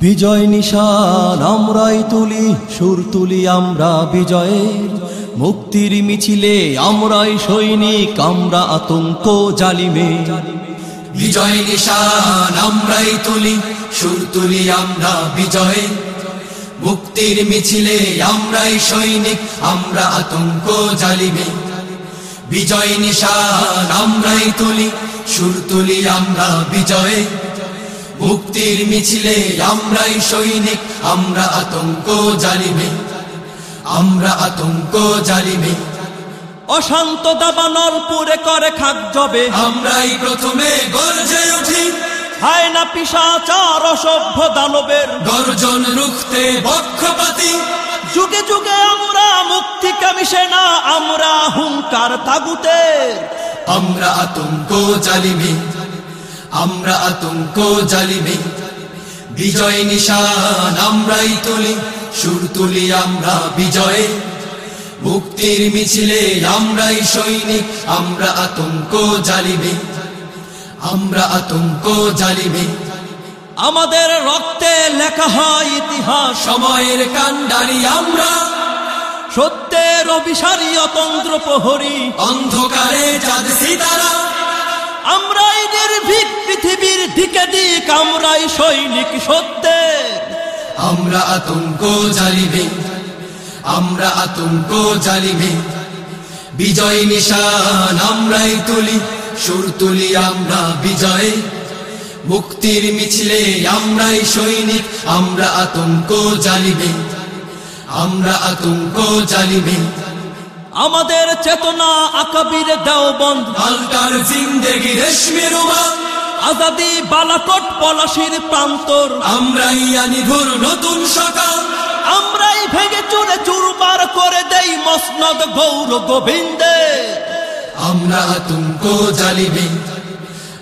বিজয় নিশান, আমরাই তুলি, সুর তুলি আমরা বিজয়ের। মুক্তির মিছিলে আমরাই সৈনিক, আমরা আতঙ্ক জালিমে। বিজয় নিশান, আমরাই তুলি, সুর তুলি আমরা বিজয়ে। মুক্তির মিছিলে আমরাই সৈনিক, আমরা আতঙ্ক জালিমে। বিজয় নিশান, আমরাই তুলি, সুর তুলি আমরা বিজয়ে। মুক্তির মিছিলে আমরাই সৈনিক আমরা আতঙ্ক জালিমে আমরা আতঙ্ক জালিমে। অশান্ত দাবানল পুরে করে খাক জবে। আমরাই প্রথমে গর্জে উঠি। হায় না পিসাচার অসভ্য দানবের। গর্জন রুখতে বক্ষপাতি। যুগে যুগে আমরা মুক্তি কামিশে না আমরা হুঙ্কার তাগুতের আমরা আতঙ্ক জালিমে। আমরা আতঙ্ক জালিমে বিজয় নিশান আমরাই তুলি সুর তুলি আমরা বিজয়ে। মুক্তির মিছিলে আমরাই সৈনিক আমরা আতঙ্ক জালিমে আমরা আতঙ্ক জালিমে আমাদের রক্তে লেখা হয় ইতিহাস। সময়ের কান্ডারি আমরা। সত্যের অভিসারী অতন্ত্র প্রহরী। অন্ধকারে চাঁদ সিতারা আমরাই নির্ভীক। দিকে দিক আমরাই সৈনিক সত্যের। আমরা আতঙ্ক জালিমে আমরা আতঙ্ক জালিমে। বিজয় নিশান আমরাই তুলি সুর তুলি আমরা বিজয়। মুক্তির মিছিলে আমরাই সৈনিক আমরা আতঙ্ক জালিমে আমরা আতঙ্ক জালিমে। আমাদের চেতনা আকাবির দেওবন্ধ পাল্টার জিন্দেগি রেশমি রোমান আজাদি বালাকট পলাশির প্রান্তর। আমরাই আনি ঘোর নতুন সকাল। আমরাই ভেঙে চুরে চুরমার করে দেই মসনদ গৌর গোবিন্দে। আমরা আতঙ্ক জালিমে।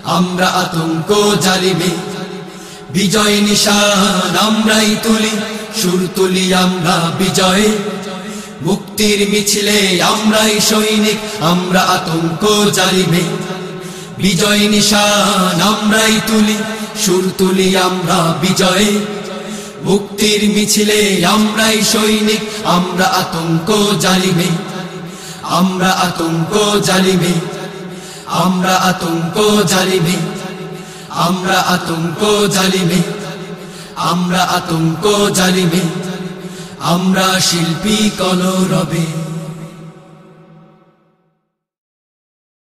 আমরা আতঙ্ক জালিমে। বিজয় নিশান আমরাই তুলি। সুর তুলি আমরা বিজয়ে। মুক্তির মিছিলে আমরাই সৈনিক। আমরা আতঙ্ক জালিমে। বিজয় নিশান আমরাই তুলি, সুর তুলি আমরা বিজয়ে। মুক্তির মিছিলে আমরাই সৈনিক, আমরা আতঙ্ক জালিমে। আমরা আতঙ্ক জালিমে, আমরা আতঙ্ক জালিমে। আমরা আতঙ্ক জালিমে, আমরা আতঙ্ক জালিমে। আমরা শিল্পী কলরবে।